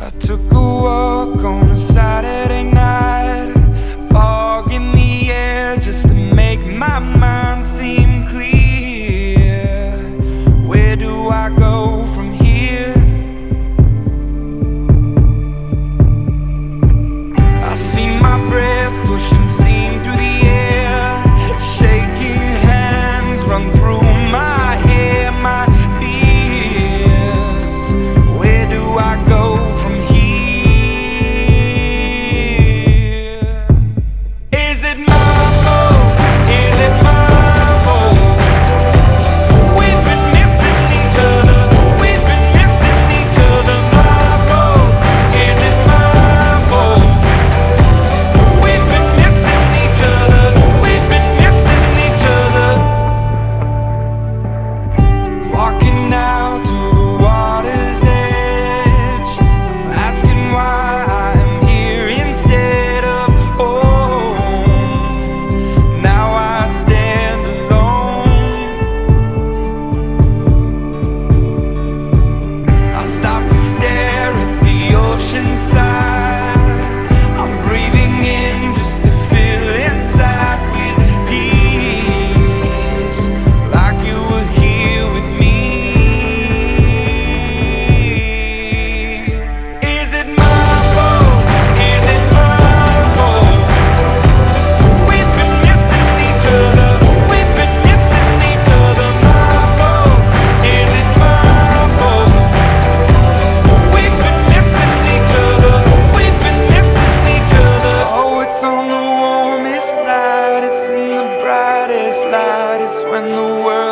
I took a walk on a Saturday when the world